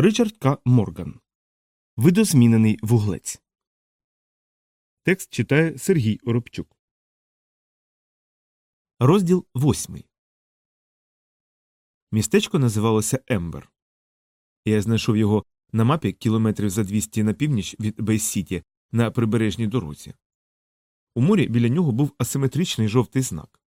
Ричард К. Морган. Видозмінений вуглець. Текст читає Сергій Оробчук. Розділ восьмий. Містечко називалося Ембер. Я знайшов його на мапі кілометрів за 200 на північ від Бейс-Сіті на прибережній дорозі. У морі біля нього був асиметричний жовтий знак.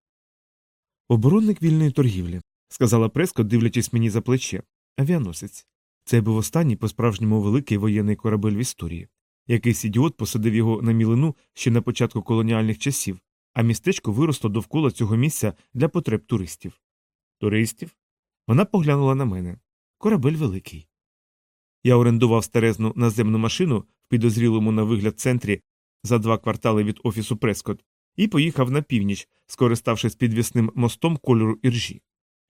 Оборонник вільної торгівлі, сказала Преско, дивлячись мені за плече. Авіаносець. Це був останній по справжньому великий воєнний корабель в історії. Якийсь ідіот посадив його на мілину ще на початку колоніальних часів, а містечко виросло довкола цього місця для потреб туристів. Туристів? Вона поглянула на мене. Корабель великий. Я орендував старезну наземну машину в підозрілому на вигляд центрі за два квартали від офісу Прескот і поїхав на північ, скориставшись підвісним мостом кольору іржі.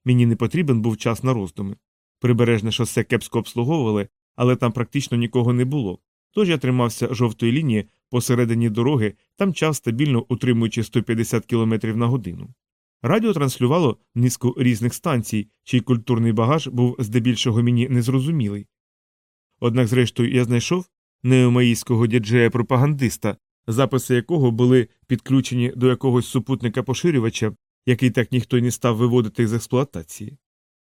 Мені не потрібен був час на роздуми. Прибережне шосе кепсько обслуговували, але там практично нікого не було. Тож я тримався жовтої лінії посередині дороги та мчав стабільно утримуючи 150 км на годину. Радіо транслювало низку різних станцій, чий культурний багаж був здебільшого мені незрозумілий. Однак, зрештою, я знайшов неомаїського діджея-пропагандиста, записи якого були підключені до якогось супутника поширювача, який так ніхто й не став виводити з експлуатації.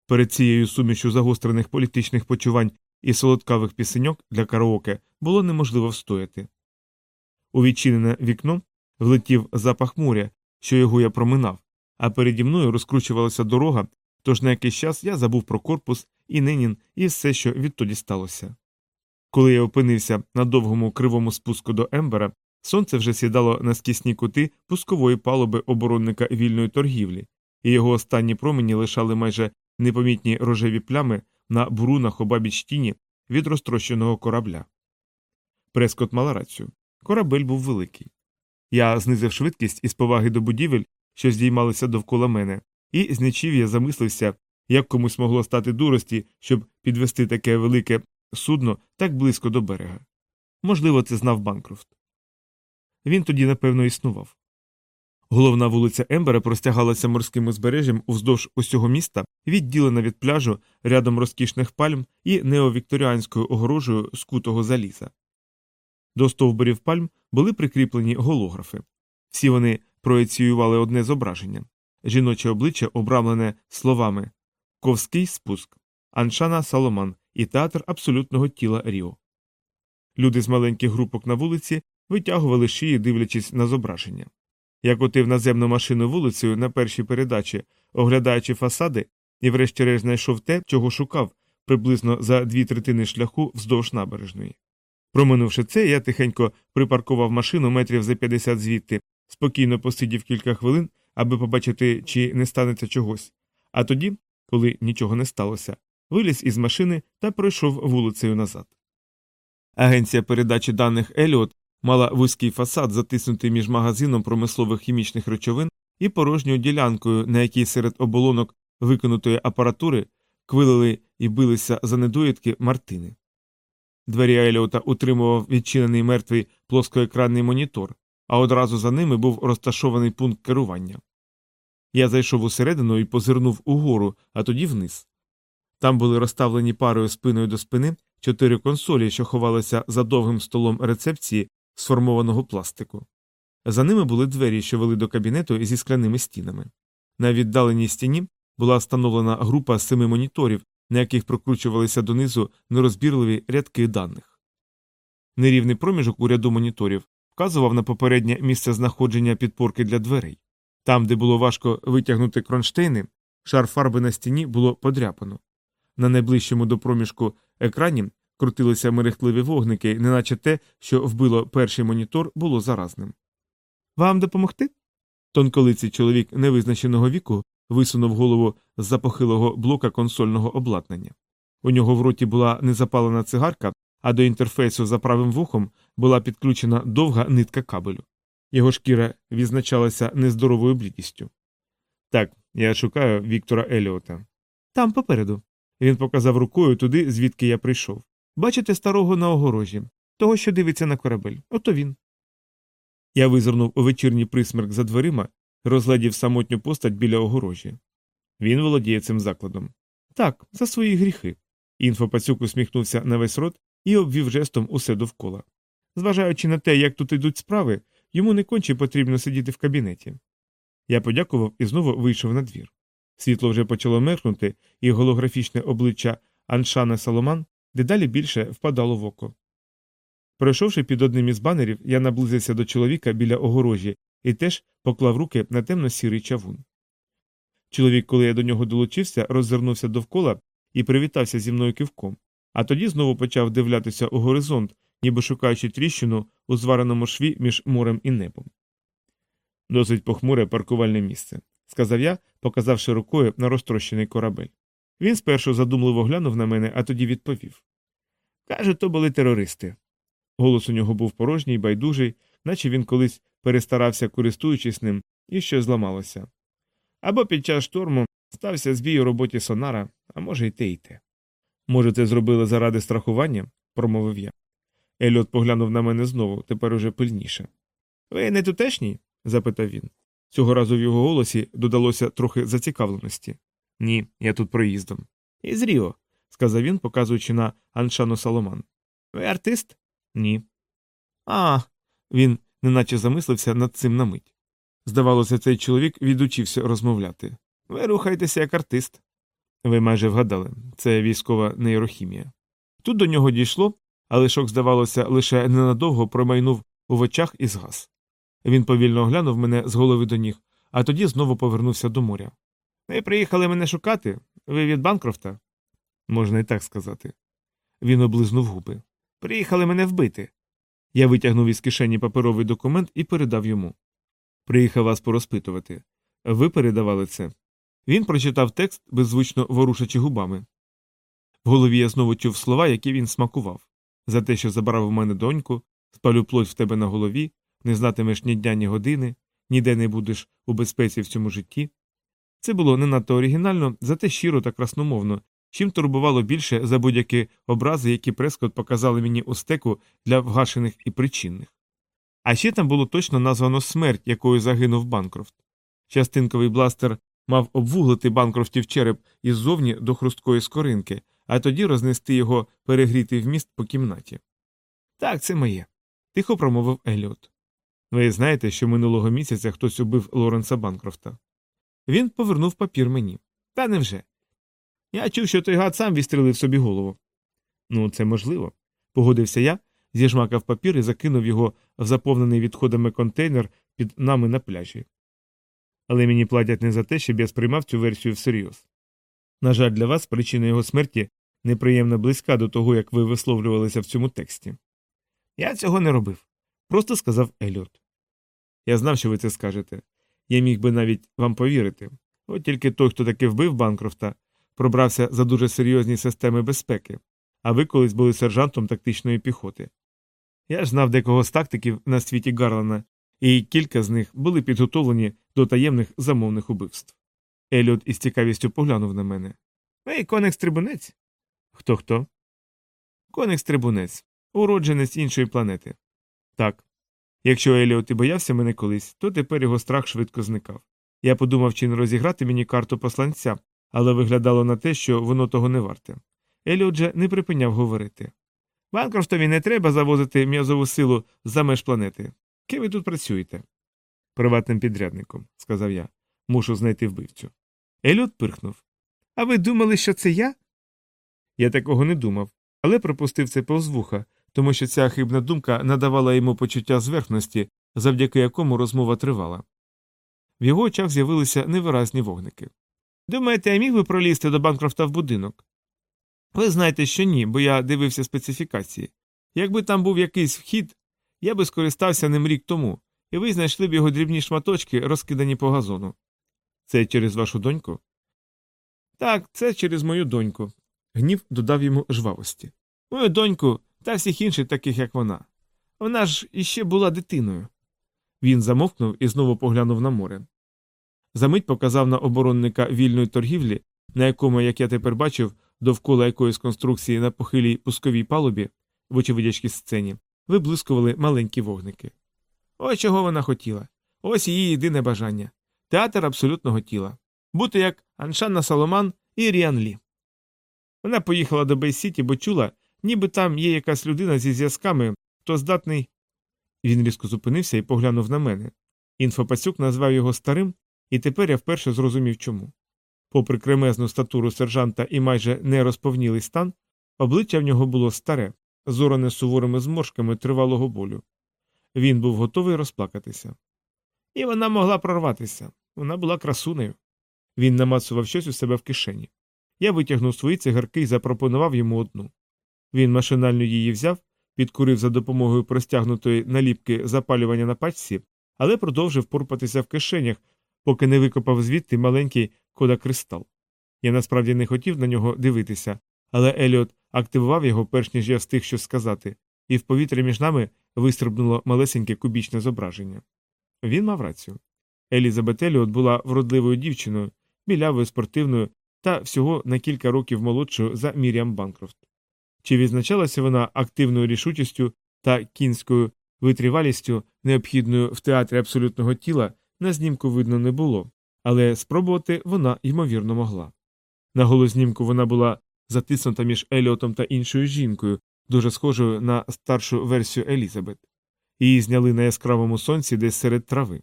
Перед цією сумішю загострених політичних почувань і солодкавих пісеньок для караоке було неможливо встояти. У відчинене вікно влетів запах моря, що його я проминав, а переді мною розкручувалася дорога, тож на якийсь час я забув про корпус і Ненін і все, що відтоді сталося. Коли я опинився на довгому кривому спуску до Ембера, сонце вже сідало на скісні кути пускової палуби оборонника вільної торгівлі, і його останні промені лишали майже непомітні рожеві плями на бурунах обабіч тіні від розтрощеного корабля. Прескот мала рацію. Корабель був великий. Я знизив швидкість із поваги до будівель, що здіймалися довкола мене, і з нечів'я замислився, як комусь могло стати дурості, щоб підвести таке велике судно так близько до берега. Можливо, це знав Банкрофт. Він тоді, напевно, існував. Головна вулиця Ембера простягалася морським узбережжям уздовж усього міста, відділена від пляжу рядом розкішних пальм і неовікторіанською огорожею скутого заліза. До стовбурів пальм були прикріплені голографи. Всі вони проеціювали одне зображення жіноче обличчя, обрамлене словами Ковський спуск, Аншана Саломан і театр абсолютного тіла Ріо. Люди з маленьких групок на вулиці витягували шиї, дивлячись на зображення. Я котив наземну машину вулицею на першій передачі, оглядаючи фасади, і врешті-решт знайшов те, чого шукав, приблизно за дві третини шляху вздовж набережної. Проминувши це, я тихенько припаркував машину метрів за 50 звідти, спокійно посидів кілька хвилин, аби побачити, чи не станеться чогось. А тоді, коли нічого не сталося, виліз із машини та пройшов вулицею назад. Агенція передачі даних Еліот мала вузький фасад, затиснутий між магазином промислових хімічних речовин і порожньою ділянкою, на якій серед оболонок викинутої апаратури квилили і билися за недоїдки мартини. Двері Еліота утримував відчинений мертвий плоскоекранний монітор, а одразу за ними був розташований пункт керування. Я зайшов усередину і позирнув угору, а тоді вниз. Там були розставлені парою спиною до спини чотири консолі, що ховалися за довгим столом рецепції сформованого пластику. За ними були двері, що вели до кабінету зі скляними стінами. На віддаленій стіні була встановлена група семи моніторів, на яких прокручувалися донизу нерозбірливі рядки даних. Нерівний проміжок у ряду моніторів вказував на попереднє місце знаходження підпорки для дверей. Там, де було важко витягнути кронштейни, шар фарби на стіні було подряпано. На найближчому до проміжку екрані крутилися мерехтливі вогники, неначе те, що вбило перший монітор, було заразним. Вам допомогти? Тонколиций чоловік невизначеного віку висунув голову з за похилого блока консольного обладнання. У нього в роті була незапалена цигарка, а до інтерфейсу за правим вухом була підключена довга нитка кабелю. Його шкіра відзначалася нездоровою блідістю. Так, я шукаю Віктора Еліота. Там попереду. Він показав рукою туди, звідки я прийшов. Бачите старого на огорожі, того, що дивиться на корабель. Ото він. Я визирнув у вечірній присмерк за дверима, розглядів самотню постать біля огорожі. Він володіє цим закладом. Так, за свої гріхи. Інфопацюк усміхнувся на весь рот і обвів жестом усе довкола. Зважаючи на те, як тут йдуть справи, йому не конче потрібно сидіти в кабінеті. Я подякував і знову вийшов на двір. Світло вже почало меркнути, і голографічне обличчя Аншана Соломан дедалі більше впадало в око. Пройшовши під одним із банерів, я наблизився до чоловіка біля огорожі і теж поклав руки на темно-сірий чавун. Чоловік, коли я до нього долучився, роззирнувся довкола і привітався зі мною кивком, а тоді знову почав дивлятися у горизонт, ніби шукаючи тріщину у звареному шві між морем і небом. Досить похмуре паркувальне місце, сказав я, показавши рукою на розтрощений корабель. Він спершу задумливо глянув на мене, а тоді відповів Каже, то були терористи. Голос у нього був порожній, байдужий, наче він колись перестарався, користуючись ним, і щось зламалося. Або під час шторму стався збій у роботі сонара, а може, й те, й те. Може, це зробили заради страхування? промовив я. Еліот поглянув на мене знову, тепер уже пильніше. Ви не тутешній? запитав він. Цього разу в його голосі додалося трохи зацікавленості. Ні, я тут проїздом. Із Ріо, сказав він, показуючи на Аншану Саломан. Ви артист? Ні. А. Він неначе замислився над цим на мить. Здавалося, цей чоловік відучився розмовляти. Ви рухаєтеся як артист. Ви майже вгадали, це військова нейрохімія. Тут до нього дійшло, але шок, здавалося, лише ненадовго промайнув у очах і згас. Він повільно оглянув мене з голови до ніг, а тоді знову повернувся до моря. Ви приїхали мене шукати? Ви від Банкрофта? Можна і так сказати. Він облизнув губи. Приїхали мене вбити. Я витягнув із кишені паперовий документ і передав йому. Приїхав вас порозпитувати. Ви передавали це. Він прочитав текст, беззвучно ворушачи губами. В голові я знову чув слова, які він смакував за те, що забрав у мене доньку, спалю плоть в тебе на голові, не знатимеш ні дня, ні години, ніде не будеш у безпеці в цьому житті. Це було не надто оригінально, зате щиро та красномовно, чим турбувало більше за будь-які образи, які Прескот показали мені у стеку для вгашених і причинних. А ще там було точно названо смерть, якою загинув Банкрофт. Частинковий бластер мав обвуглити Банкрофтів череп іззовні до хрусткої скоринки, а тоді рознести його перегрітий вміст по кімнаті. Так, це моє, тихо промовив Еліот. Ви знаєте, що минулого місяця хтось убив Лоренса Банкрофта. Він повернув папір мені. Та невже? Я чув, що той гад сам відстрелив собі голову. Ну, це можливо, погодився я, зіжмакав папір і закинув його в заповнений відходами контейнер під нами на пляжі. Але мені платять не за те, щоб я сприймав цю версію всерйоз. На жаль, для вас причина його смерті неприємно близька до того, як ви висловлювалися в цьому тексті. Я цього не робив, просто сказав Еліот. Я знав, що ви це скажете. Я міг би навіть вам повірити. От тільки той, хто таки вбив Банкрофта, пробрався за дуже серйозні системи безпеки, а ви колись були сержантом тактичної піхоти. Я ж знав декого з тактиків на світі Гарлана, і кілька з них були підготовлені до таємних замовних убивств. Еліот із цікавістю поглянув на мене. Ви коникс трибунець? Хто хто? Коникс трибунець, уродженець іншої планети. Так. Якщо Еліот і боявся мене колись, то тепер його страх швидко зникав. Я подумав, чи не розіграти мені карту посланця, але виглядало на те, що воно того не варте. Еліот же не припиняв говорити. Банкрофтові не треба завозити м'язову силу за меж планети. Ким ви тут працюєте? Приватним підрядником, сказав я. Мушу знайти вбивцю. Еліот пирхнув. А ви думали, що це я? Я такого не думав, але пропустив це повз вуха, тому що ця хибна думка надавала йому почуття зверхності, завдяки якому розмова тривала. В його очах з'явилися невиразні вогники. Думаєте, я міг би пролізти до Банкрофта в будинок? Ви знаєте, що ні, бо я дивився специфікації. Якби там був якийсь вхід, я би скористався ним рік тому, і ви знайшли б його дрібні шматочки, розкидані по газону. Це через вашу доньку? Так, це через мою доньку. Гнів додав йому жвавості. Мою доньку та всіх інших, таких як вона. Вона ж іще була дитиною. Він замовкнув і знову поглянув на море. Замить показав на оборонника вільної торгівлі, на якому, як я тепер бачив, довкола якоїсь конструкції на похилій пусковій палубі, в очевидячій сцені, виблискували маленькі вогники. Ось чого вона хотіла. Ось її єдине бажання театр абсолютного тіла бути як Аншанна Саломан і Ріан Лі. Вона поїхала до Бейсіті, бо чула, ніби там є якась людина зі зв'язками, хто здатний. Він різко зупинився і поглянув на мене. Інфопасюк назвав його старим, і тепер я вперше зрозумів чому. Попри кремезну статуру сержанта і майже нерозповнілий стан, обличчя в нього було старе, зорене суворими зморшками тривалого болю. Він був готовий розплакатися. І вона могла прорватися. Вона була красунею. Він намацував щось у себе в кишені. Я витягнув свої цигарки і запропонував йому одну. Він машинально її взяв, підкурив за допомогою простягнутої наліпки запалювання на пачці, але продовжив порпатися в кишенях, поки не викопав звідти маленький кодакристал. Я насправді не хотів на нього дивитися, але Еліот активував його, перш ніж я встиг щось сказати, і в повітря між нами вистрибнуло малесеньке кубічне зображення. Він мав рацію. Елізабет Еліот була вродливою дівчиною, білявою спортивною та всього на кілька років молодшою за Міріам Банкрофт. Чи відзначалася вона активною рішучістю та кінською витривалістю, необхідною в театрі абсолютного тіла, на знімку видно не було, але спробувати вона ймовірно могла. На голознімку вона була затиснута між Еліотом та іншою жінкою, дуже схожою на старшу версію Елізабет. Її зняли на яскравому сонці десь серед трави.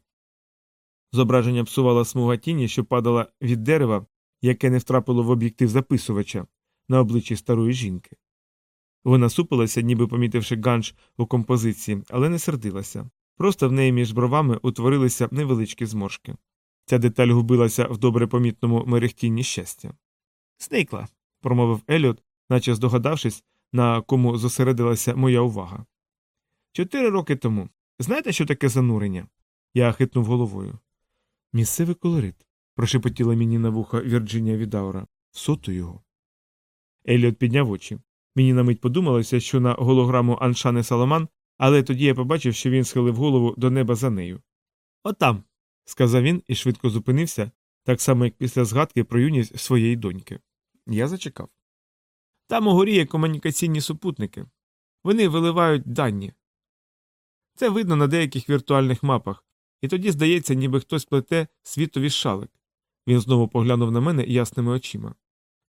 Зображення псувала смуга тіні, що падала від дерева, яке не втрапило в об'єктив записувача на обличчі старої жінки. Вона супилася, ніби помітивши ганж у композиції, але не сердилася. Просто в неї між бровами утворилися невеличкі зморшки. Ця деталь губилася в добре помітному мерехтінні щастя. Сникла, промовив Еліот, наче здогадавшись, на кому зосередилася моя увага. Чотири роки тому. Знаєте, що таке занурення? Я хитнув головою. Місцевий колорит, прошепотіла мені на вуха Вірджинія Відаура. Соту його. Еліот підняв очі. Мені на мить подумалося, що на голограму Аншани Саламан, але тоді я побачив, що він схилив голову до неба за нею. Отам, сказав він і швидко зупинився, так само, як після згадки про юність своєї доньки. Я зачекав. Там угорі є комунікаційні супутники. Вони виливають дані. Це видно на деяких віртуальних мапах, і тоді здається, ніби хтось плете світові шалик. Він знову поглянув на мене ясними очима.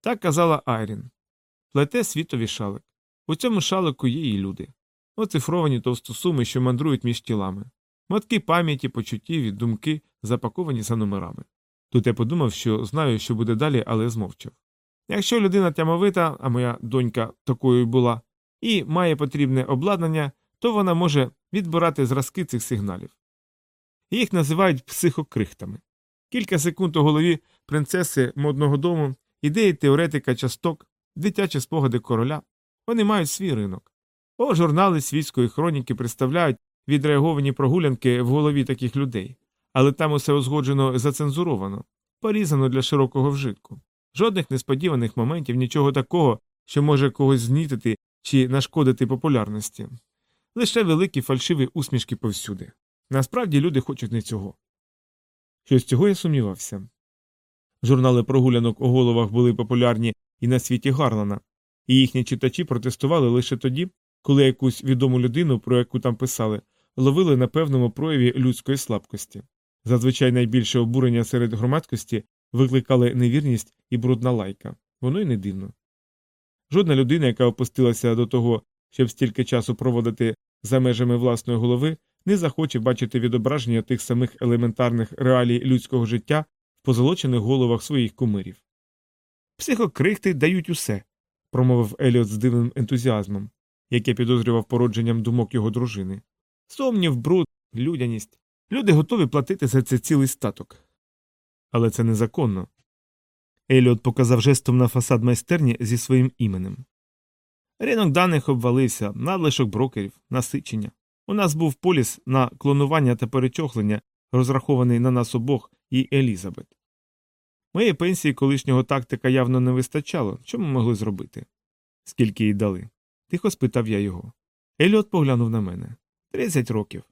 Так казала Айрін. Плете світові шалик. У цьому шалику є і люди. Оцифровані товстосуми, що мандрують між тілами. Мотки пам'яті, почуттів і думки, запаковані за номерами. Тут я подумав, що знаю, що буде далі, але змовчав. Якщо людина тямовита, а моя донька такою була, і має потрібне обладнання, то вона може відбирати зразки цих сигналів. Їх називають психокрихтами. Кілька секунд у голові принцеси модного дому, ідеї теоретика часток, дитячі спогади короля. Вони мають свій ринок. О, журнали світської хроніки представляють відреаговані прогулянки в голові таких людей, але там усе узгоджено зацензуровано, порізано для широкого вжитку. Жодних несподіваних моментів, нічого такого, що може когось знітити чи нашкодити популярності. Лише великі фальшиві усмішки повсюди. Насправді люди хочуть не цього. Щось цього я сумнівався. Журнали прогулянок у головах були популярні і на світі Гарлана, і їхні читачі протестували лише тоді, коли якусь відому людину, про яку там писали, ловили на певному прояві людської слабкості. Зазвичай найбільше обурення серед громадськості викликали невірність і брудна лайка. Воно й не дивно. Жодна людина, яка опустилася до того, щоб стільки часу проводити за межами власної голови, не захоче бачити відображення тих самих елементарних реалій людського життя в позолочених головах своїх кумирів. Психокрихти дають усе, промовив Еліот з дивним ентузіазмом, яке підозрював породженням думок його дружини. Сомнів, бруд, людяність. Люди готові платити за це цілий статок. Але це незаконно. Еліот показав жестом на фасад майстерні зі своїм іменем. Ринок даних обвалився, надлишок брокерів, насичення. У нас був поліс на клонування та перечохлення, розрахований на нас обох і Елізабет. Моєї пенсії колишнього тактика явно не вистачало, що ми могли зробити? Скільки їй дали? Тихо спитав я його. Еліот поглянув на мене. Тридцять років.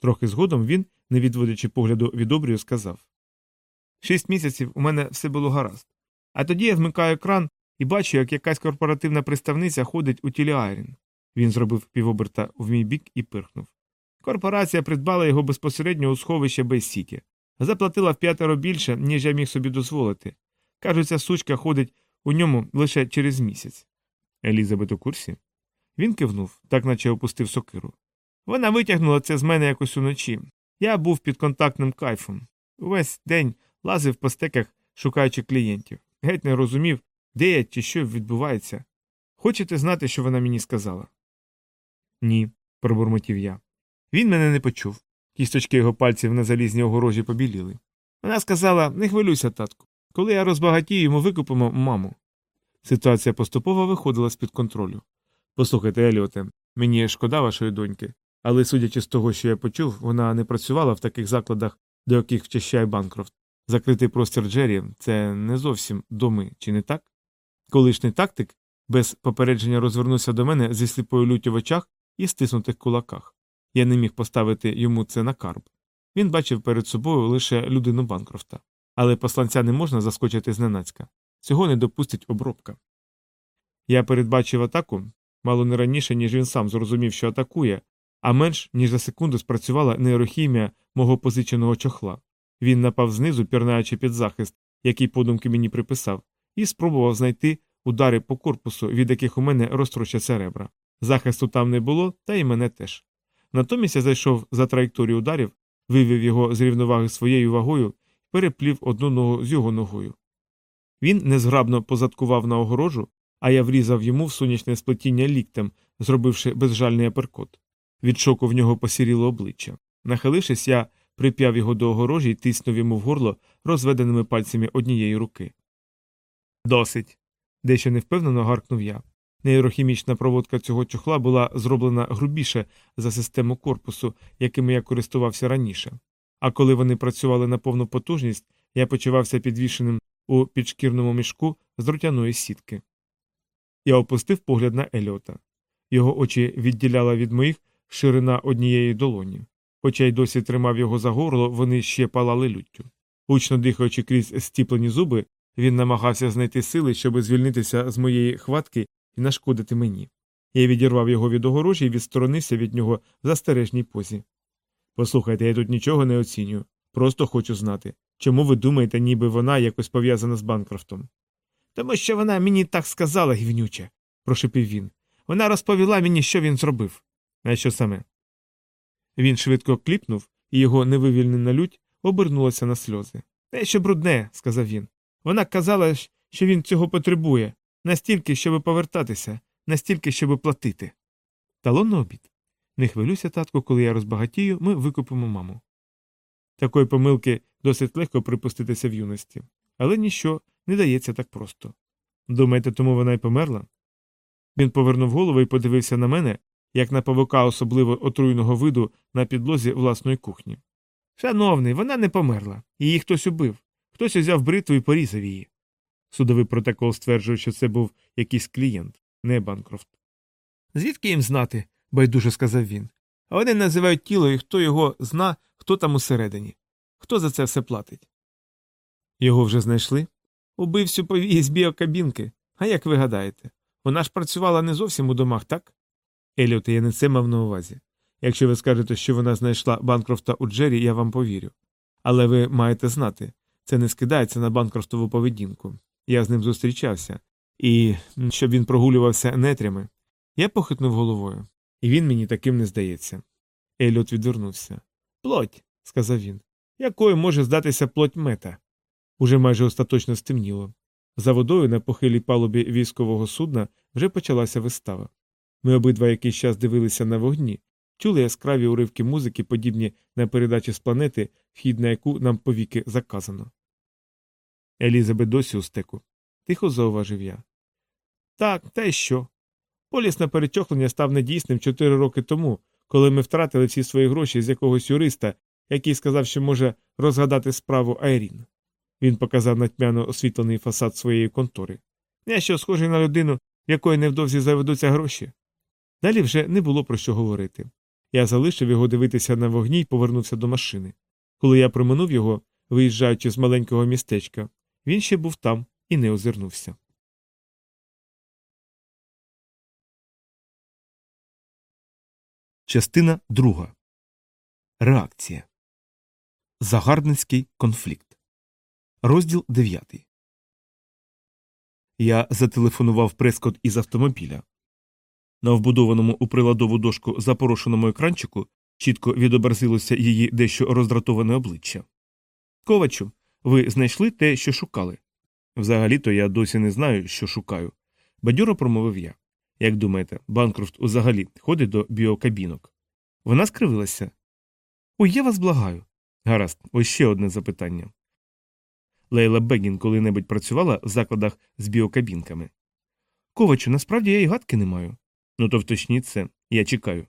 Трохи згодом він, не відводячи погляду від обрію, сказав Шість місяців у мене все було гаразд. А тоді я вмикаю екран і бачу, як якась корпоративна представниця ходить у тілі Айрін. Він зробив півоберта в мій бік і пирхнув. Корпорація придбала його безпосередньо у сховище Бейс-Сіті. Заплатила вп'ятеро більше, ніж я міг собі дозволити. Кажуть, ця сучка ходить у ньому лише через місяць. Елізабет у курсі? Він кивнув, так наче опустив сокиру. Вона витягнула це з мене якось уночі. Я був під контактним кайфом. Увесь день лазив по стеках, шукаючи клієнтів. Геть не розумів, де я чи що відбувається. Хочете знати, що вона мені сказала? Ні, пробурмотів я. Він мене не почув. Кісточки його пальців на залізній огорожі побіліли. Вона сказала не хвилюйся, татку. Коли я розбагатію, ми викупимо маму. Ситуація поступово виходила з під контролю. Послухайте, Еліоте, мені шкода вашої доньки, але судячи з того, що я почув, вона не працювала в таких закладах, до яких вчащає Банкрофт. Закритий простір Джері це не зовсім доми, чи не так? Колишній тактик без попередження розвернувся до мене зі сліпою люттю в очах і стиснутих кулаках. Я не міг поставити йому це на карб. Він бачив перед собою лише людину Банкрофта. Але посланця не можна заскочити зненацька. Цього не допустить обробка. Я передбачив атаку мало не раніше, ніж він сам зрозумів, що атакує, а менш ніж за секунду спрацювала нейрохімія мого позиченого чохла. Він напав знизу, пірнаючи під захист, який подумки мені приписав, і спробував знайти удари по корпусу, від яких у мене розтрощаться ребра. Захисту там не було, та й мене теж. Натомість я зайшов за траєкторію ударів, вивів його з рівноваги своєю вагою переплів одну ногу з його ногою. Він незграбно позадкував на огорожу, а я врізав йому в сонячне сплетіння ліктем, зробивши безжальний аперкот. Від шоку в нього посіріло обличчя. Нахилившись, я прип'яв його до огорожі і тиснув йому в горло розведеними пальцями однієї руки. Досить. дещо невпевнено гаркнув я. Нейрохімічна проводка цього чохла була зроблена грубіше за систему корпусу, якими я користувався раніше. А коли вони працювали на повну потужність, я почувався підвішеним у підшкірному мішку з рутяної сітки. Я опустив погляд на Еліота. Його очі відділяла від моїх ширина однієї долоні. Хоча й досі тримав його за горло, вони ще палали люттю. Гучно дихаючи крізь стіплені зуби, він намагався знайти сили, щоб звільнитися з моєї хватки і нашкодити мені. Я відірвав його від огорожі і відсторонився від нього в застережній позі. Послухайте, я тут нічого не оцінюю. Просто хочу знати, чому ви думаєте, ніби вона якось пов'язана з Банкрофтом? Тому що вона мені так сказала, гівнюче, прошепів він. Вона розповіла мені, що він зробив. А що саме? Він швидко кліпнув, і його невивільнена лють обернулася на сльози. Те, що брудне, сказав він. Вона казала, що він цього потребує, настільки, щоб повертатися, настільки, щоб платити. Талон на обід. Не хвилюйся, татку, коли я розбагатію, ми викупимо маму. Такої помилки досить легко припуститися в юності, але ніщо не дається так просто. Думаєте, тому вона й померла? Він повернув голову і подивився на мене, як на павука особливо отруйного виду на підлозі власної кухні. Шановний, вона не померла, її хтось убив, хтось узяв бритву і порізав її. Судовий протокол стверджує, що це був якийсь клієнт, не Банкрофт. Звідки їм знати? байдуже сказав він. А вони називають тіло і хто його зна, хто там усередині. Хто за це все платить? Його вже знайшли? Убивцю повії з біокабінки. А як ви гадаєте? Вона ж працювала не зовсім у домах, так? Еліот, я не це мав на увазі. Якщо ви скажете, що вона знайшла Банкрофта у Джері, я вам повірю. Але ви маєте знати, це не скидається на банкрофтову поведінку. Я з ним зустрічався, і щоб він прогулювався нетрями. Я похитнув головою. І він мені таким не здається. Еліот відвернувся. Плоть, сказав він. Якою може здатися плоть мета? Уже майже остаточно стемніло. За водою на похилій палубі військового судна вже почалася вистава. Ми обидва якийсь час дивилися на вогні, чули яскраві уривки музики, подібні на передачі з планети, вхід на яку нам повіки заказано. Елізабет досі у стеку. Тихо зауважив я. Так, та й що? Поліс на перечохлення став недійсним чотири роки тому, коли ми втратили всі свої гроші з якогось юриста, який сказав, що може розгадати справу Айрін. Він показав на тьмяно освітлений фасад своєї контори. Я що схожий на людину, якої невдовзі заведуться гроші. Далі вже не було про що говорити. Я залишив його дивитися на вогні і повернувся до машини. Коли я проминув його, виїжджаючи з маленького містечка, він ще був там і не озирнувся. Частина друга. Реакція. Загарбницький конфлікт. Розділ 9. Я зателефонував прескот із автомобіля. На вбудованому у приладову дошку запорошеному екранчику чітко відобразилося її дещо роздратоване обличчя. Ковачу, ви знайшли те, що шукали. Взагалі-то я досі не знаю, що шукаю. Бадьоро промовив я. Як думаєте, Банкрофт взагалі ходить до біокабінок? Вона скривилася. Ой, я вас благаю. Гаразд, ось ще одне запитання. Лейла Бегін коли-небудь працювала в закладах з біокабінками. Ковачу, насправді я й гадки не маю. Ну то вточніть це, я чекаю.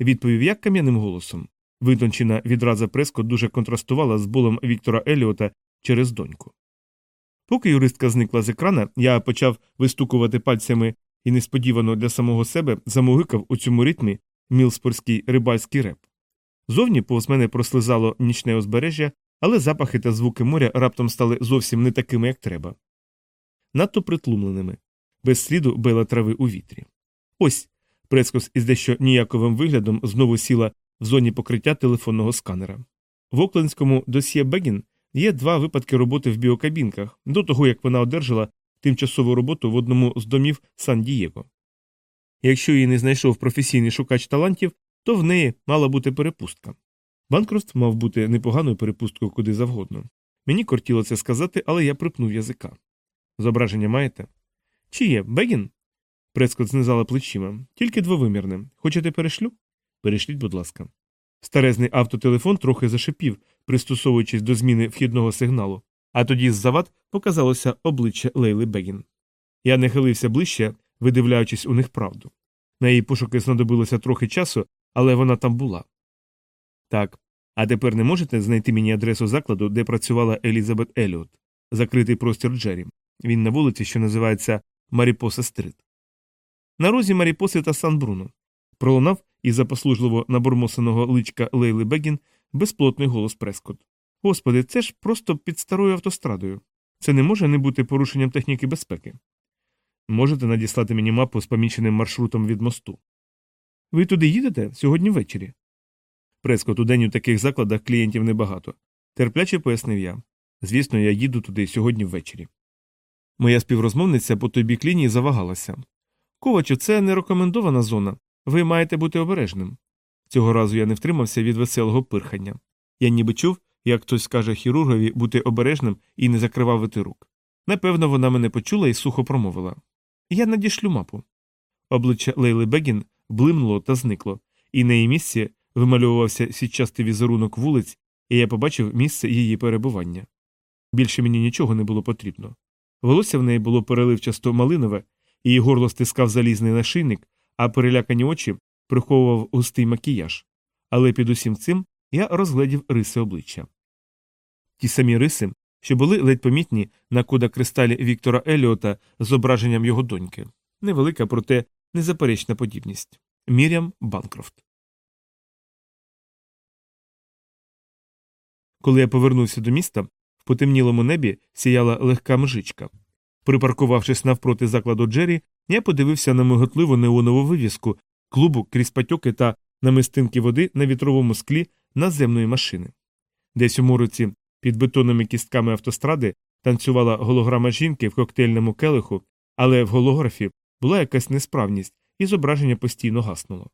Відповів як кам'яним голосом. Витончена відраза Преско дуже контрастувала з болем Віктора Еліота через доньку. Поки юристка зникла з екрана, я почав вистукувати пальцями і несподівано для самого себе замогикав у цьому ритмі мілспорський рибальський реп. Зовні повз мене прослизало нічне узбережжя, але запахи та звуки моря раптом стали зовсім не такими, як треба. Надто притлумленими, без сліду бела трави у вітрі. Ось прескос із дещо ніяковим виглядом знову сіла в зоні покриття телефонного сканера. В Оклендському досьє Бегін є два випадки роботи в біокабінках до того, як вона одержала тимчасову роботу в одному з домів Сан Дієго. Якщо її не знайшов професійний шукач талантів, то в неї мала бути перепустка. Банкрофт мав бути непоганою перепусткою куди завгодно. Мені кортіло це сказати, але я припнув язика. Зображення маєте? Чи є Бегін? Прескот знизала плечима. Тільки двовимірне. Хочете перешлю? Перешліть, будь ласка. Старезний автотелефон трохи зашипів, пристосовуючись до зміни вхідного сигналу, а тоді з завад показалося обличчя Лейли Бегін. Я не хилився ближче, видивляючись у них правду. На її пошуки знадобилося трохи часу, але вона там була. Так, а тепер не можете знайти мені адресу закладу, де працювала Елізабет Еліот, закритий простір Джері. Він на вулиці, що називається Маріпоса Стрит. На розі Маріпоси та Сан Бруно. Пролунав із запослужливо набурмосеного личка Лейли Бегін безплотний голос Прескот. Господи, це ж просто під старою автострадою. Це не може не бути порушенням техніки безпеки. Можете надіслати мені мапу з поміченим маршрутом від мосту. Ви туди їдете сьогодні ввечері? Прескот у день у таких закладах клієнтів небагато. Терпляче пояснив я. Звісно, я їду туди сьогодні ввечері. Моя співрозмовниця по той бік лінії завагалася. Ковачу, це не рекомендована зона. Ви маєте бути обережним. Цього разу я не втримався від веселого пирхання. Я ніби чув, як хтось скаже хірургові бути обережним і не закривавити рук. Напевно, вона мене почула і сухо промовила. Я надішлю мапу. Обличчя Лейли Бегін блимнуло та зникло, і на її місці вимальовувався сітчастий візерунок вулиць, і я побачив місце її перебування. Більше мені нічого не було потрібно. Волосся в неї було переливчасто малинове, її горло стискав залізний нашийник, а перелякані очі приховував густий макіяж. Але під усім цим я розгледів риси обличчя. Ті самі риси, що були ледь помітні на кода кристалі Віктора Еліота з зображенням його доньки. Невелика, проте незаперечна подібність. Мір'ям Банкрофт. Коли я повернувся до міста, в потемнілому небі сіяла легка мжичка. Припаркувавшись навпроти закладу Джері, я подивився на миготливу неонову вивіску клубу крізь патьоки та намистинки води на вітровому склі наземної машини. Десь у мороці під бетонними кістками автостради танцювала голограма жінки в коктейльному келиху, але в голографі була якась несправність, і зображення постійно гаснуло.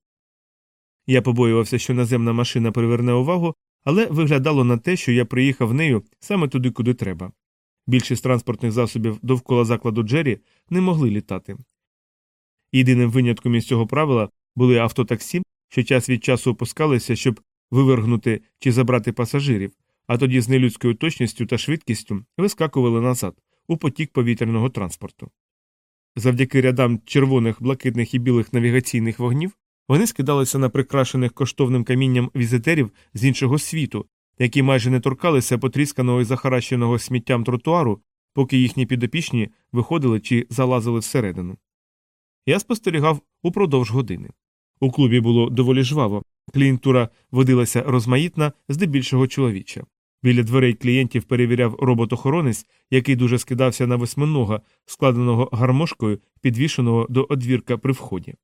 Я побоювався, що наземна машина приверне увагу, але виглядало на те, що я приїхав нею саме туди, куди треба. Більшість транспортних засобів довкола закладу Джері не могли літати. Єдиним винятком із цього правила були автотаксі, що час від часу опускалися, щоб вивергнути чи забрати пасажирів, а тоді з нелюдською точністю та швидкістю вискакували назад у потік повітряного транспорту. Завдяки рядам червоних, блакитних і білих навігаційних вогнів вони скидалися на прикрашених коштовним камінням візитерів з іншого світу, які майже не торкалися потрісканого і захаращеного сміттям тротуару, поки їхні підопічні виходили чи залазили всередину. Я спостерігав упродовж години. У клубі було доволі жваво, клієнтура водилася розмаїтна, здебільшого чоловіча. Біля дверей клієнтів перевіряв робот-охоронець, який дуже скидався на восьминога, складеного гармошкою, підвішеного до одвірка при вході.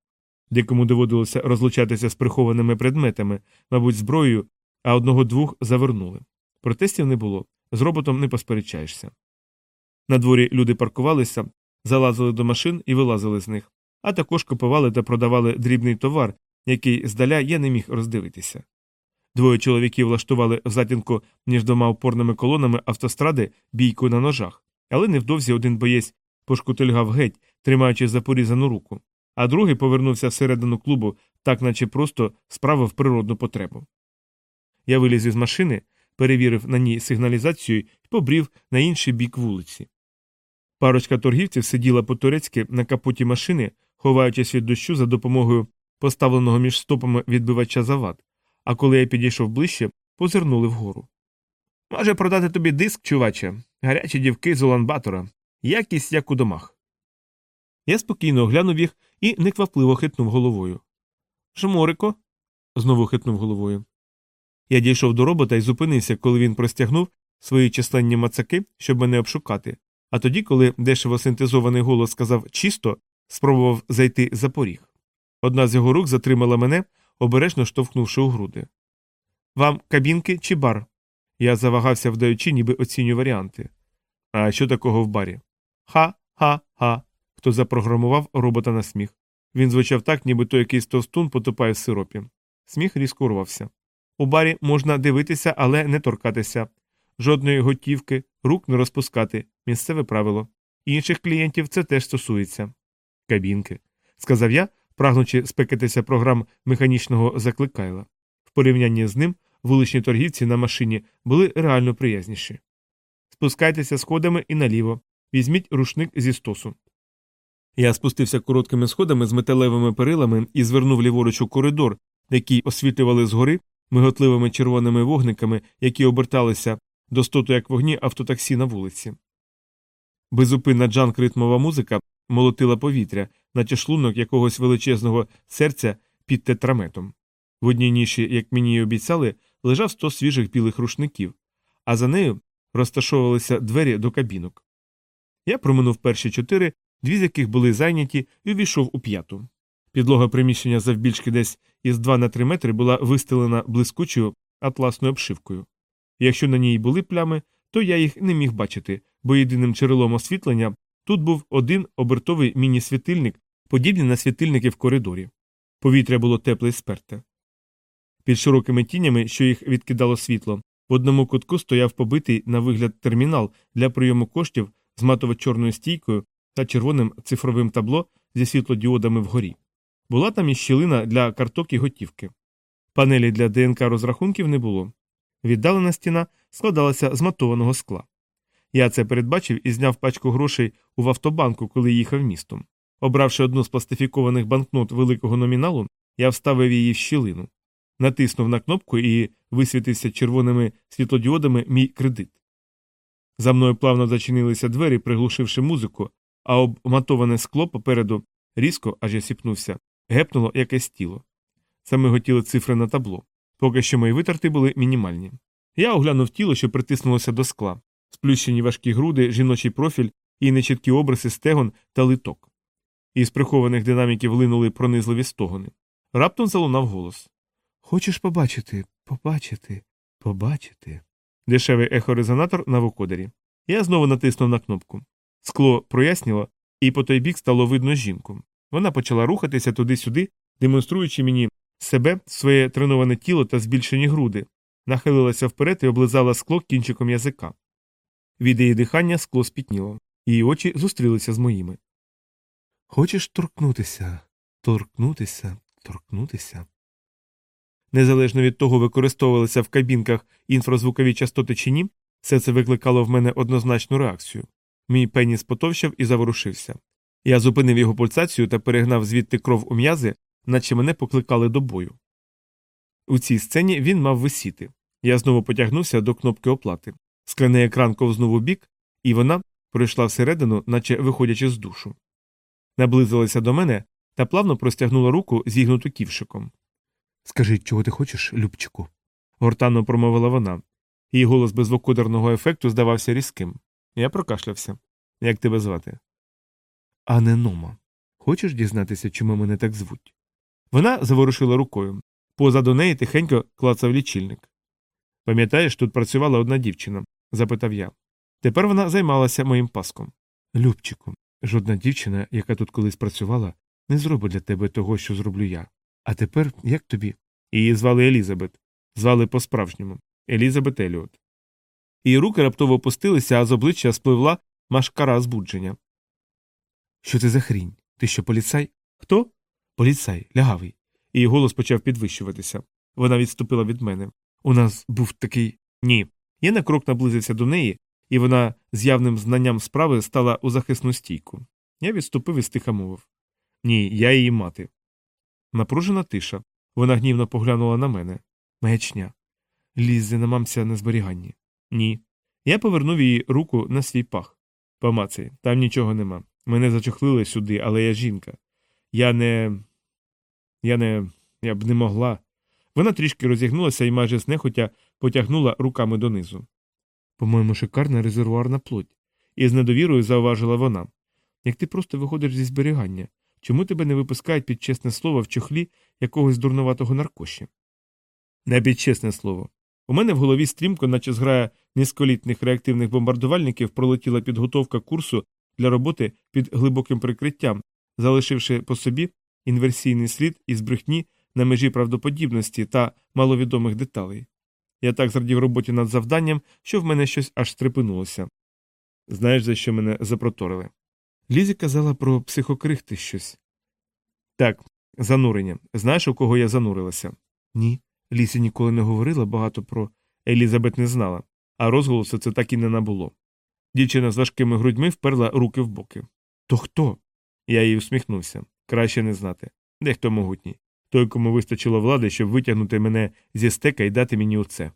Декому доводилося розлучатися з прихованими предметами, мабуть, зброєю, а одного двох завернули. Протестів не було, з роботом не посперечаєшся. На дворі люди паркувалися, залазили до машин і вилазили з них, а також купували та продавали дрібний товар, який здаля я не міг роздивитися. Двоє чоловіків влаштували в затінку між двома опорними колонами автостради бійку на ножах, але невдовзі один боєць пошкутильгав геть, тримаючи за порізану руку, а другий повернувся всередину клубу, так наче просто справив природну потребу. Я виліз із машини, перевірив на ній сигналізацію і побрів на інший бік вулиці. Парочка торгівців сиділа по турецьки на капоті машини, ховаючись від дощу за допомогою поставленого між стопами відбивача завад, а коли я підійшов ближче, позирнули вгору. Може продати тобі диск, чуваче, гарячі дівки з Улан-Батора, якість як у домах. Я спокійно оглянув їх і неквапливо хитнув головою. Жморико. знову хитнув головою. Я дійшов до робота і зупинився, коли він простягнув свої численні мацаки, щоб мене обшукати, а тоді, коли дешево синтезований голос сказав чисто, спробував зайти за поріг. Одна з його рук затримала мене, обережно штовхнувши у груди. Вам кабінки чи бар? Я завагався, вдаючи, ніби оцінюю варіанти. А що такого в барі? Ха, ха, ха. Хто запрограмував робота на сміх. Він звучав так, ніби той якийсь товстун потопає в сиропі. Сміх різко урвався. У барі можна дивитися, але не торкатися. Жодної готівки, рук не розпускати місцеве правило. Інших клієнтів це теж стосується. Кабінки, сказав я, прагнучи спекатися програм механічного закликайла. В порівнянні з ним вуличні торгівці на машині були реально приязніші. Спускайтеся сходами і наліво, візьміть рушник зі стосу. Я спустився короткими сходами з металевими перилами і звернув ліворуч у коридор, який освітлювали згори миготливими червоними вогниками, які оберталися до стоту як вогні автотаксі на вулиці. Безупинна джанк ритмова музика молотила повітря, наче шлунок якогось величезного серця під тетраметом. В одній ніші, як мені й обіцяли, лежав сто свіжих білих рушників, а за нею розташовувалися двері до кабінок. Я проминув перші чотири, дві з яких були зайняті, і увійшов у п'яту. Підлога приміщення завбільшки десь із 2 на 3 метри була вистелена блискучою атласною обшивкою. Якщо на ній були плями, то я їх не міг бачити, бо єдиним джерелом освітлення тут був один обертовий міні-світильник, подібний на світильники в коридорі. Повітря було тепле і сперте. Під широкими тінями, що їх відкидало світло, в одному кутку стояв побитий на вигляд термінал для прийому коштів з матово-чорною стійкою та червоним цифровим табло зі світлодіодами вгорі. Була там і щілина для карток і готівки. Панелі для ДНК розрахунків не було. Віддалена стіна складалася з матованого скла. Я це передбачив і зняв пачку грошей у автобанку, коли їхав містом. Обравши одну з пластифікованих банкнот великого номіналу, я вставив її в щілину, натиснув на кнопку і висвітився червоними світлодіодами мій кредит. За мною плавно зачинилися двері, приглушивши музику, а обматоване скло попереду різко, аж я сіпнувся, гепнуло якесь тіло. Саме готіли цифри на табло. Поки що мої витрати були мінімальні. Я оглянув тіло, що притиснулося до скла, сплющені важкі груди, жіночий профіль і нечіткі обриси стегон та литок. Із прихованих динаміків линули пронизливі стогони. Раптом залунав голос Хочеш побачити, побачити, побачити. Дешевий ехорезонатор на вокодері. Я знову натиснув на кнопку. Скло проясніло, і по той бік стало видно жінку. Вона почала рухатися туди-сюди, демонструючи мені себе, своє треноване тіло та збільшені груди, нахилилася вперед і облизала скло кінчиком язика. Від її дихання скло спітніло, її очі зустрілися з моїми. Хочеш торкнутися, торкнутися, торкнутися. Незалежно від того, використовувалися в кабінках інфразвукові частоти чи ні, все це викликало в мене однозначну реакцію. Мій пеніс потовщав і заворушився. Я зупинив його пульсацію та перегнав звідти кров у м'язи, наче мене покликали до бою. У цій сцені він мав висіти. Я знову потягнувся до кнопки оплати. Скляний екран ковзнув у бік, і вона пройшла всередину, наче виходячи з душу. Наблизилася до мене та плавно простягнула руку зігнуту ківшиком. Скажи, чого ти хочеш, Любчику? гортанно промовила вона. Її голос без вокодерного ефекту здавався різким. Я прокашлявся. Як тебе звати? Аненома. Хочеш дізнатися, чому мене так звуть? Вона заворушила рукою. Позаду неї тихенько клацав лічильник. Пам'ятаєш, тут працювала одна дівчина? Запитав я. Тепер вона займалася моїм паском. Любчику, Жодна дівчина, яка тут колись працювала, не зробить для тебе того, що зроблю я. А тепер як тобі? Її звали Елізабет. Звали по-справжньому Елізабет Еліот. Її руки раптово опустилися, а з обличчя спливла машкара збудження. Що це за хрінь? Ти що, поліцай? Хто? Поліцай, лягавий. Її голос почав підвищуватися. Вона відступила від мене. У нас був такий. Ні. Я на крок наблизився до неї, і вона з явним знанням справи стала у захисну стійку. Я відступив і стиха мовив. Ні, я її мати. Напружена тиша. Вона гнівно поглянула на мене. Маячня. Лізе на мамця на зберіганні. Ні. Я повернув її руку на свій пах. Помацай, там нічого нема. Мене зачохлили сюди, але я жінка. Я не. Я не. Я б не могла. Вона трішки розігнулася і майже знехотя потягнула руками донизу. По-моєму, шикарна резервуарна плоть. І з недовірою зауважила вона. Як ти просто виходиш зі зберігання, чому тебе не випускають під чесне слово в чохлі якогось дурнуватого наркоща? Не під чесне слово. У мене в голові стрімко, наче зграя низьколітних реактивних бомбардувальників, пролетіла підготовка курсу для роботи під глибоким прикриттям, залишивши по собі інверсійний слід із брехні на межі правдоподібності та маловідомих деталей. Я так зрадів роботі над завданням, що в мене щось аж стрепенулося. Знаєш, за що мене запроторили? Лізі казала про психокрихти щось. Так, занурення. Знаєш, у кого я занурилася? Ні. Лізі ніколи не говорила багато про Елізабет не знала, а розголосу це так і не набуло. Дівчина з важкими грудьми вперла руки в боки. То хто? Я їй усміхнувся. Краще не знати. Дехто могутній. Той, кому вистачило влади, щоб витягнути мене зі стека і дати мені оце.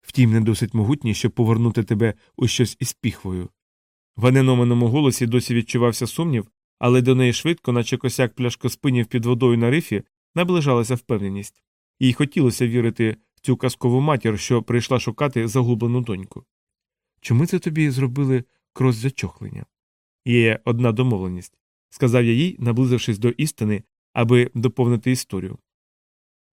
Втім, не досить могутній, щоб повернути тебе у щось із піхвою. В аненоманому голосі досі відчувався сумнів, але до неї швидко, наче косяк пляшкоспинів під водою на рифі, наближалася впевненість. Їй хотілося вірити в цю казкову матір, що прийшла шукати загублену доньку. Чому це тобі зробили крос зачохлення? Є одна домовленість, сказав я їй, наблизившись до істини, аби доповнити історію.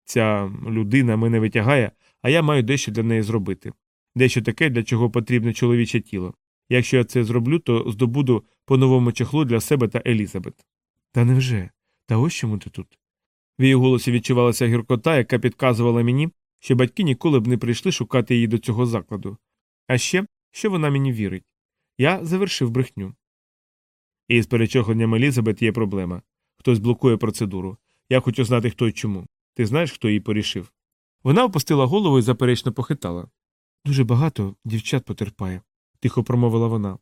Ця людина мене витягає, а я маю дещо для неї зробити, дещо таке, для чого потрібне чоловіче тіло. Якщо я це зроблю, то здобуду по новому чехлу для себе та Елізабет. Та невже? Та ось чому ти тут? В її голосі відчувалася гіркота, яка підказувала мені, що батьки ніколи б не прийшли шукати її до цього закладу. А ще, що вона мені вірить. Я завершив брехню. І з перечохленням Елізабет є проблема. Хтось блокує процедуру. Я хочу знати, хто і чому. Ти знаєш, хто її порішив? Вона опустила голову і заперечно похитала. Дуже багато дівчат потерпає, тихо промовила вона.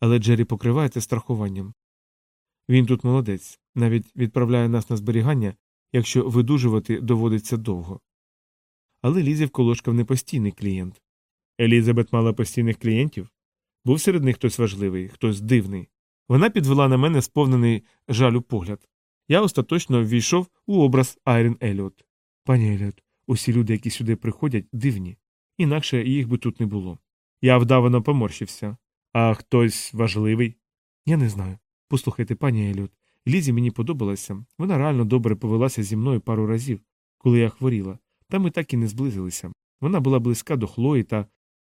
Але Джері покриває це страхуванням. Він тут молодець, навіть відправляє нас на зберігання, якщо видужувати доводиться довго. Але Лізі вколошкав не постійний клієнт. Елізабет мала постійних клієнтів. Був серед них хтось важливий, хтось дивний. Вона підвела на мене сповнений жалю погляд. Я остаточно ввійшов у образ Айрін Еліот. Пані Еліот, усі люди, які сюди приходять, дивні, інакше їх би тут не було. Я вдавано поморщився. А хтось важливий? Я не знаю. Послухайте, пані Еліот, Лізі мені подобалася. Вона реально добре повелася зі мною пару разів, коли я хворіла, та ми так і не зблизилися. Вона була близька до Хлої, та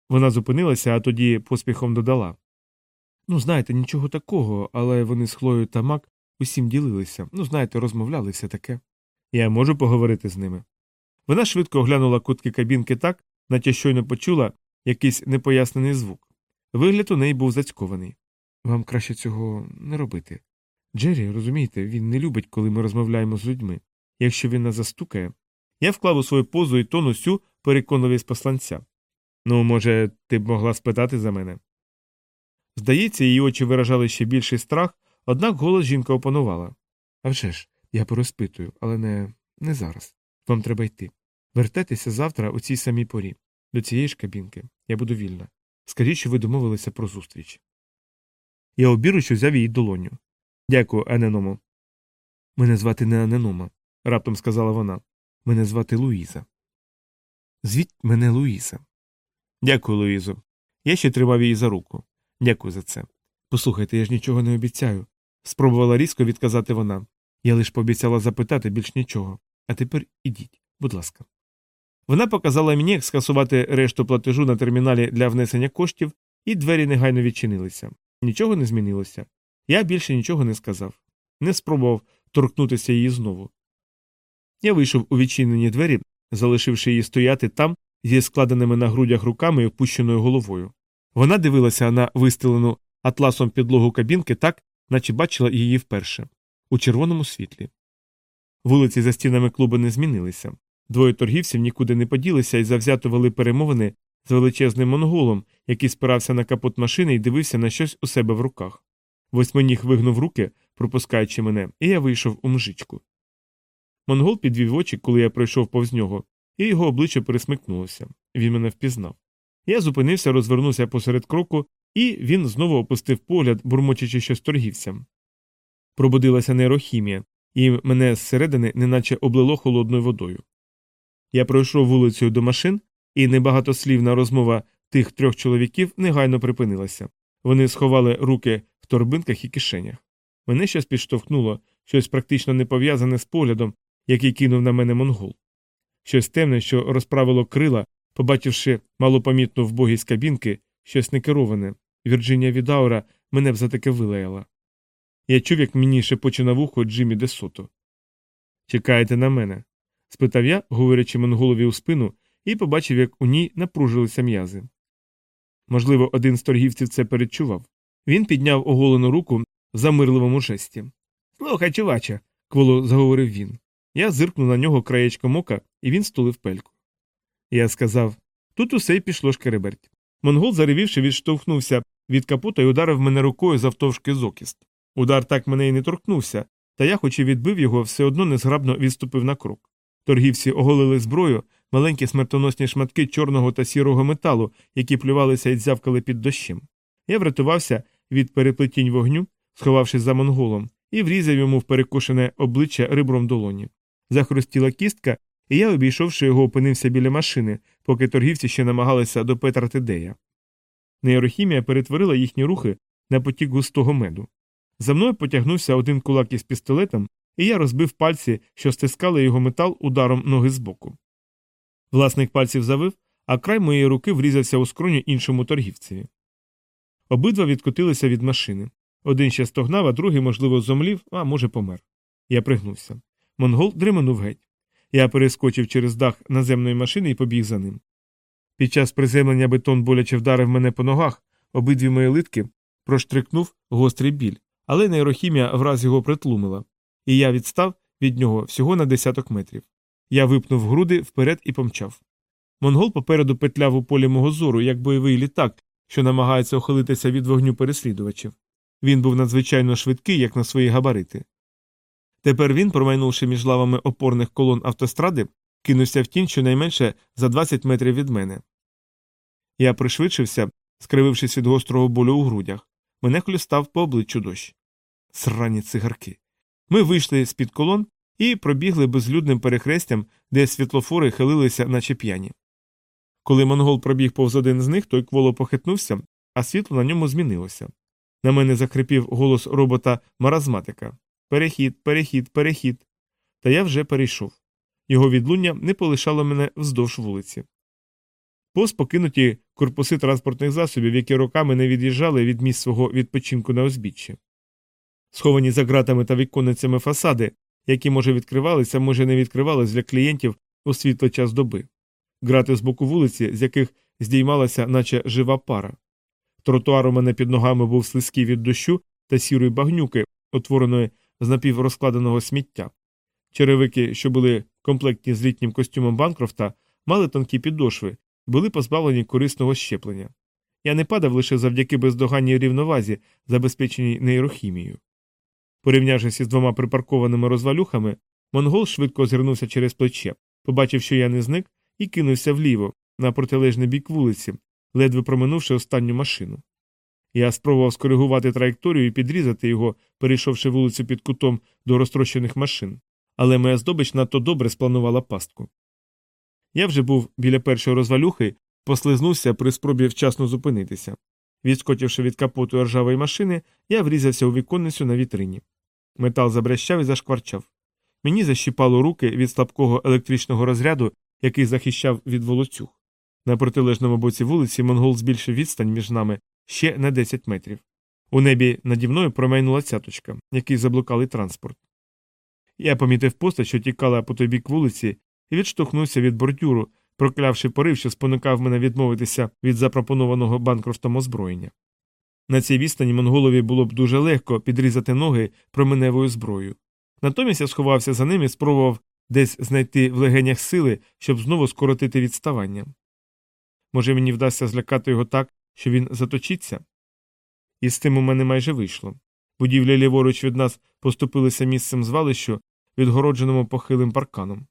вона зупинилася, а тоді поспіхом додала. Ну, знаєте, нічого такого, але вони з Хлою та Мак усім ділилися. Ну, знаєте, розмовляли все таке. Я можу поговорити з ними. Вона швидко оглянула кутки кабінки так, наче щойно почула якийсь непояснений звук. Вигляд у неї був зацькований. Вам краще цього не робити. Джері, розумієте, він не любить, коли ми розмовляємо з людьми. Якщо він нас застукає. Я вклав у свою позу і тон усю переконливість посланця. Ну, може, ти б могла спитати за мене. Здається, її очі виражали ще більший страх, однак голос жінка опанувала. «А вже ж, я порозпитую, але не не зараз. Вам треба йти. Вертайтеся завтра у цій самій порі, до цієї ж кабінки. Я буду вільна. Скажіть, що ви домовилися про зустріч. Я обіруч взяв її долоню. Дякую, Аненомо. Мене звати не Аненома, раптом сказала вона. Мене звати Луїза. Звіть мене Луїза. Дякую, Луїзо. Я ще тримав її за руку. Дякую за це. Послухайте, я ж нічого не обіцяю. Спробувала різко відказати вона. Я лише пообіцяла запитати більш нічого. А тепер ідіть, будь ласка. Вона показала мені, як скасувати решту платежу на терміналі для внесення коштів, і двері негайно відчинилися. Нічого не змінилося. Я більше нічого не сказав, не спробував торкнутися її знову. Я вийшов у відчинені двері, залишивши її стояти там зі складеними на грудях руками і опущеною головою. Вона дивилася на вистелену атласом підлогу кабінки так, наче бачила її вперше у червоному світлі. Вулиці за стінами клубу не змінилися. Двоє торгівців нікуди не поділися і завзято вели перемовини з величезним монголом, який спирався на капот машини і дивився на щось у себе в руках. Восьминіг вигнув руки, пропускаючи мене, і я вийшов у мжичку. Монгол підвів очі, коли я пройшов повз нього, і його обличчя пересмикнулося. Він мене впізнав. Я зупинився, розвернувся посеред кроку, і він знову опустив погляд, бурмочучи щось торгівцям. Пробудилася нейрохімія, і мене зсередини неначе облило холодною водою. Я пройшов вулицею до машин, і небагатослівна розмова тих трьох чоловіків негайно припинилася. Вони сховали руки в торбинках і кишенях. Мене щось підштовхнуло, щось практично не пов'язане з поглядом, який кинув на мене монгол. Щось темне, що розправило крила, побачивши малопомітну вбогість кабінки, щось некероване. Вірджинія Відаура мене б за таке вилаяла. Я чув, як мені шепоче на вухо Джиммі Десото. Чекаєте на мене? спитав я, говорячи монголові у спину, і побачив, як у ній напружилися м'язи. Можливо, один з торгівців це передчував. Він підняв оголену руку в замирливому жесті. Слухай, чуваче, кволо заговорив він. Я зиркнув на нього краєчком ока, і він стулив пельку. Я сказав тут усе й пішло шкереберть. Монгол, заревівши, відштовхнувся від капута і ударив мене рукою завтовшки зокіст. Удар так мене й не торкнувся, та я, хоч і відбив його, все одно незграбно відступив на крок. Торгівці оголили зброю, маленькі смертоносні шматки чорного та сірого металу, які плювалися і дзявкали під дощем. Я врятувався від переплетінь вогню, сховавшись за монголом, і врізав йому в перекошене обличчя рибром долоні. Захрустіла кістка, і я, обійшовши його, опинився біля машини, поки торгівці ще намагалися допетрати дея. Нейрохімія перетворила їхні рухи на потік густого меду. За мною потягнувся один кулак із пістолетом, і я розбив пальці, що стискали його метал ударом ноги збоку. Власник пальців завив, а край моєї руки врізався у скроню іншому торгівцеві. Обидва відкотилися від машини. Один ще стогнав, а другий, можливо, зомлів, а може, помер. Я пригнувся. Монгол дриманув геть. Я перескочив через дах наземної машини і побіг за ним. Під час приземлення бетон боляче вдарив мене по ногах, обидві мої литки проштрикнув гострий біль, але нейрохімія враз його притлумила, і я відстав від нього всього на десяток метрів. Я випнув груди вперед і помчав. Монгол попереду петляв у полі мого зору, як бойовий літак, що намагається охилитися від вогню переслідувачів. Він був надзвичайно швидкий, як на свої габарити. Тепер він, промайнувши між лавами опорних колон автостради, кинувся в тінь щонайменше за 20 метрів від мене. Я пришвидшився, скривившись від гострого болю у грудях. Мене хлюстав по обличчю дощ. Срані цигарки. Ми вийшли з під колон і пробігли безлюдним перехрестям, де світлофори хилилися, наче п'яні. Коли монгол пробіг повз один з них, той кволо похитнувся, а світло на ньому змінилося. На мене закрипів голос робота маразматика Перехід, перехід, перехід. Та я вже перейшов. Його відлуння не полишало мене вздовж вулиці. Повз покинуті корпуси транспортних засобів, які роками не від'їжджали від місць свого відпочинку на узбіччі. Сховані за ґратами та віконницями фасади, які, може, відкривалися, може, не відкривались для клієнтів у світлий час доби, грати з боку вулиці, з яких здіймалася, наче жива пара. Тротуар у мене під ногами був слизький від дощу та сірої багнюки, утвореної з напіврозкладеного сміття. Черевики, що були комплектні з літнім костюмом Банкрофта, мали тонкі підошви, були позбавлені корисного щеплення. Я не падав лише завдяки бездоганній рівновазі, забезпеченій нейрохімією. Порівнявшись із двома припаркованими розвалюхами, монгол швидко озирнувся через плече, побачив, що я не зник, і кинувся вліво, на протилежний бік вулиці, ледве проминувши останню машину. Я спробував скоригувати траєкторію і підрізати його, перейшовши вулицю під кутом до розтрощених машин, але моя здобич надто добре спланувала пастку. Я вже був біля першої розвалюхи, послизнувся при спробі вчасно зупинитися. Відскочивши від капоту ржавої машини, я врізався у віконницю на вітрині. Метал забрещав і зашкварчав. Мені защіпало руки від слабкого електричного розряду, який захищав від волоцюг. На протилежному боці вулиці монгол збільшив відстань між нами ще на 10 метрів. У небі наді мною промайнула цяточка, який заблукалий транспорт. Я помітив постать, що тікала по той бік вулиці, і відштовхнувся від бордюру, проклявши порив, що спонукав мене відмовитися від запропонованого банкрофтом озброєння. На цій відстані монголові було б дуже легко підрізати ноги променевою зброєю. Натомість я сховався за ним і спробував десь знайти в легенях сили, щоб знову скоротити відставання. Може, мені вдасться злякати його так, що він заточиться? І з тим у мене майже вийшло. Будівлі ліворуч від нас поступилися місцем звалищу, відгородженому похилим парканом.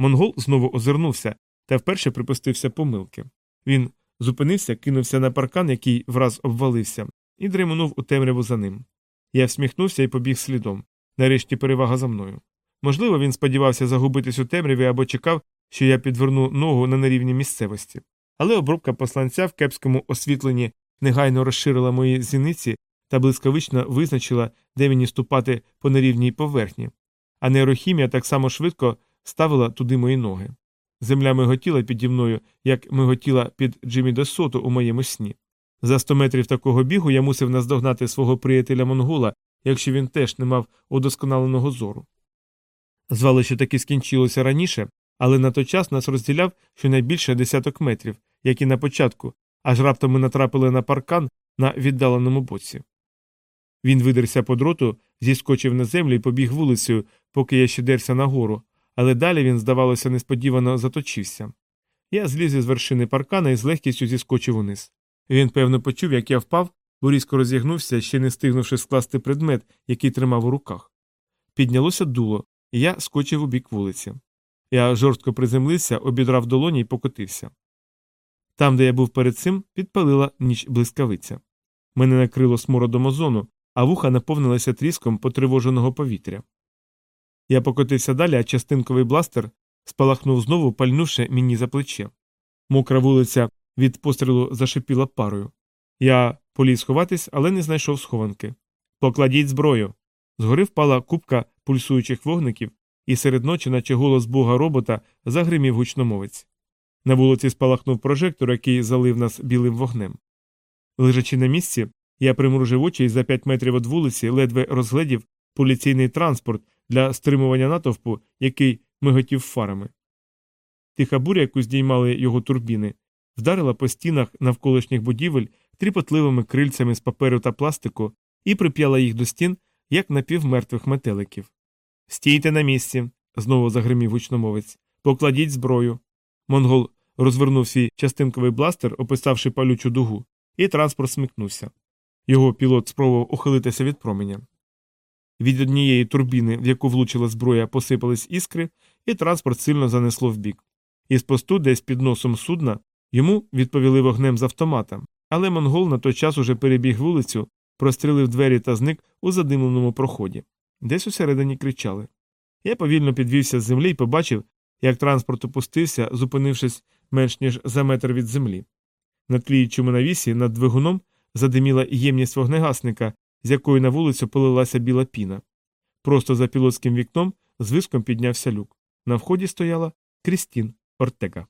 Монгол знову озирнувся та вперше припустився помилки. Він зупинився, кинувся на паркан, який враз обвалився, і дримунув у темряву за ним. Я всміхнувся і побіг слідом. Нарешті перевага за мною. Можливо, він сподівався загубитись у темряві або чекав, що я підверну ногу на нерівній місцевості. Але обробка посланця в кепському освітленні негайно розширила мої зіниці та блискавично визначила, де мені ступати по нерівній поверхні, а нейрохімія так само швидко ставила туди мої ноги. Земля миготіла піді мною, як миготіла під Джиммі Десоту у моєму сні. За сто метрів такого бігу я мусив наздогнати свого приятеля монгола, якщо він теж не мав удосконаленого зору. Звалище таки скінчилося раніше, але на той час нас розділяв щонайбільше десяток метрів, як і на початку, аж раптом ми натрапили на паркан на віддаленому боці. Він видерся по дроту, зіскочив на землю і побіг вулицею, поки я ще дерся нагору, але далі він, здавалося, несподівано заточився. Я зліз із вершини паркана і з легкістю зіскочив униз. Він, певно, почув, як я впав, бо різко розігнувся, ще не встигнувши скласти предмет, який тримав у руках. Піднялося дуло, і я скочив у бік вулиці. Я жорстко приземлився, обідрав долоні і покотився. Там, де я був перед цим, підпалила ніч блискавиця. Мене накрило смородом озону, а вуха наповнилися тріском потривоженого повітря. Я покотився далі, а частинковий бластер спалахнув знову, пальнувши мені за плече. Мокра вулиця від пострілу зашипіла парою. Я поліз сховатись, але не знайшов схованки. Покладіть зброю. Згори впала купка пульсуючих вогників, і серед ночі, наче голос бога робота, загримів гучномовець. На вулиці спалахнув прожектор, який залив нас білим вогнем. Лежачи на місці, я примружив очі і за п'ять метрів від вулиці ледве розгледів поліційний транспорт для стримування натовпу, який миготів фарами. Тиха буря, яку здіймали його турбіни, вдарила по стінах навколишніх будівель тріпотливими крильцями з паперу та пластику і прип'яла їх до стін, як напівмертвих метеликів. Стійте на місці, знову загримів гучномовець. Покладіть зброю. Монгол розвернув свій частинковий бластер, описавши палючу дугу, і транспорт смикнувся. Його пілот спробував ухилитися від променя. Від однієї турбіни, в яку влучила зброя, посипались іскри, і транспорт сильно занесло вбік. Із посту, десь під носом судна, йому відповіли вогнем з автомата, але монгол на той час уже перебіг вулицю, прострілив двері та зник у задимленому проході. Десь усередині кричали. Я повільно підвівся з землі і побачив, як транспорт опустився, зупинившись менш ніж за метр від землі. На тліючому навісі над двигуном задиміла ємність вогнегасника, з якої на вулицю полилася біла піна. Просто за пілотським вікном з виском піднявся люк. На вході стояла Крістін Ортега.